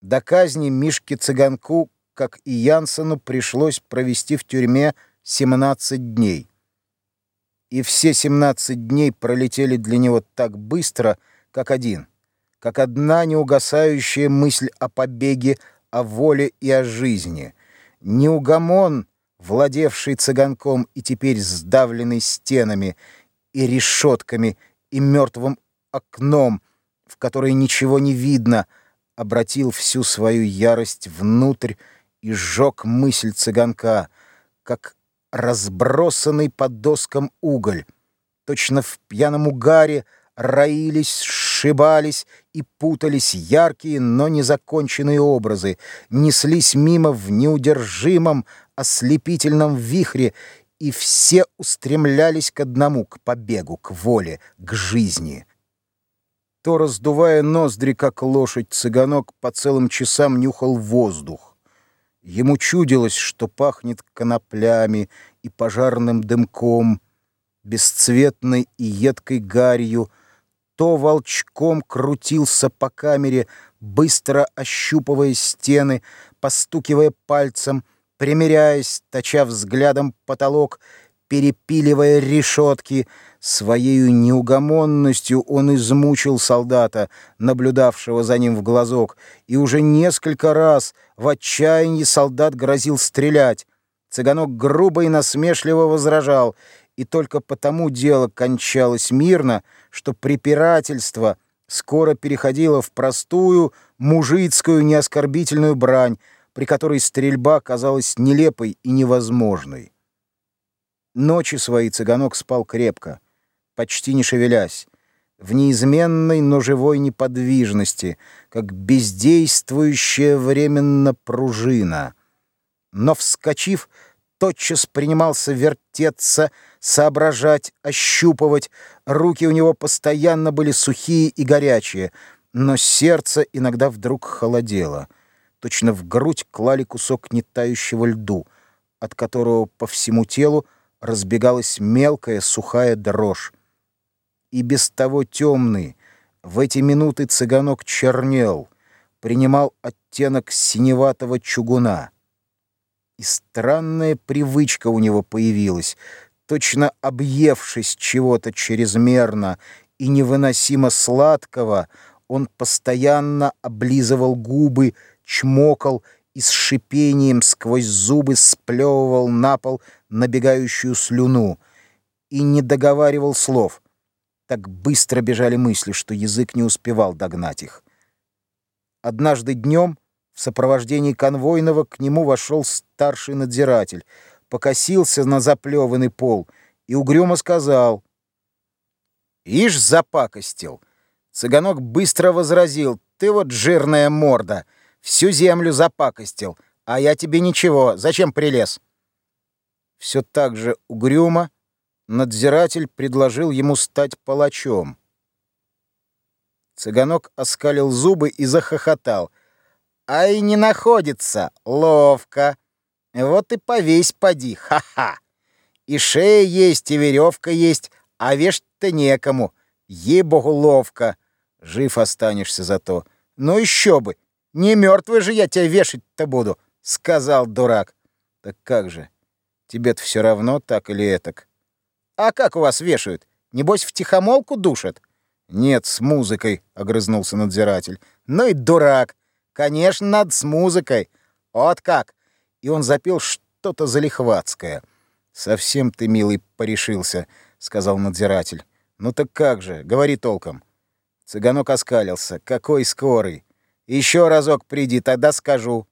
До казни Мишке Цыганку, как и Янсену, пришлось провести в тюрьме 17 дней. И все 17 дней пролетели для него так быстро, как один, как одна неугасающая мысль о побеге, о воле и о жизни. Неугомон, владевший цыганком и теперь сдавленный стенами и решетками и мертвым окном, в которое ничего не видно — обратил всю свою ярость внутрь и сжег мысль цыганка, как разбросанный под доскам уголь. Точно в пьяном угаре роились, сшибались и путались яркие, но незаконченные образы, неслись мимо в неудержимом, ослепительном вихре, и все устремлялись к одному, к побегу, к воле, к жизни то, раздувая ноздри, как лошадь, цыганок по целым часам нюхал воздух. Ему чудилось, что пахнет коноплями и пожарным дымком, бесцветной и едкой гарью, то волчком крутился по камере, быстро ощупывая стены, постукивая пальцем, примеряясь, точа взглядом потолок, перепиливая решетки. Своею неугомонностью он измучил солдата, наблюдавшего за ним в глазок, и уже несколько раз в отчаянии солдат грозил стрелять. Цыганок грубо и насмешливо возражал, и только потому дело кончалось мирно, что препирательство скоро переходило в простую, мужицкую, неоскорбительную брань, при которой стрельба казалась нелепой и невозможной. Ночи свои цыганок спал крепко, почти не шевелясь, в неизменной, но живой неподвижности, как бездействующая временно пружина. Но, вскочив, тотчас принимался вертеться, соображать, ощупывать. Руки у него постоянно были сухие и горячие, но сердце иногда вдруг холодело. Точно в грудь клали кусок нетающего льду, от которого по всему телу разбегалась мелкая сухая дрожь. И без того темный, в эти минуты цыганок чернел, принимал оттенок синеватого чугуна. И странная привычка у него появилась, точно объевшись чего-то чрезмерно и невыносимо сладкого, он постоянно облизывал губы, чмокал и с шипением сквозь зубы сплевывал на пол набегающую слюну и не договаривал слов. Так быстро бежали мысли, что язык не успевал догнать их. Однажды днем в сопровождении конвойного к нему вошел старший надзиратель, покосился на заплеванный пол и угрюмо сказал «Ишь, запакостил!» Цыганок быстро возразил «Ты вот жирная морда!» Всю землю запакостил, а я тебе ничего. Зачем прилез?» Все так же угрюмо надзиратель предложил ему стать палачом. Цыганок оскалил зубы и захохотал. «Ай, не находится! Ловко! Вот и повесь поди! Ха-ха! И шея есть, и веревка есть, а вешать-то некому! Ей-богу, ловко! Жив останешься зато! Ну еще бы! Не мертвый же я тебя вешать-то буду, сказал дурак. Так как же? Тебе-то все равно так или этак. А как у вас вешают? Небось, в тихомолку душат? Нет, с музыкой, огрызнулся надзиратель. Ну и дурак. Конечно, надо с музыкой. Вот как. И он запел что-то залихватское. Совсем ты, милый, порешился, сказал надзиратель. Ну так как же, говори толком. Цыганок оскалился. Какой скорый. Еще разок приди, тогда скажу.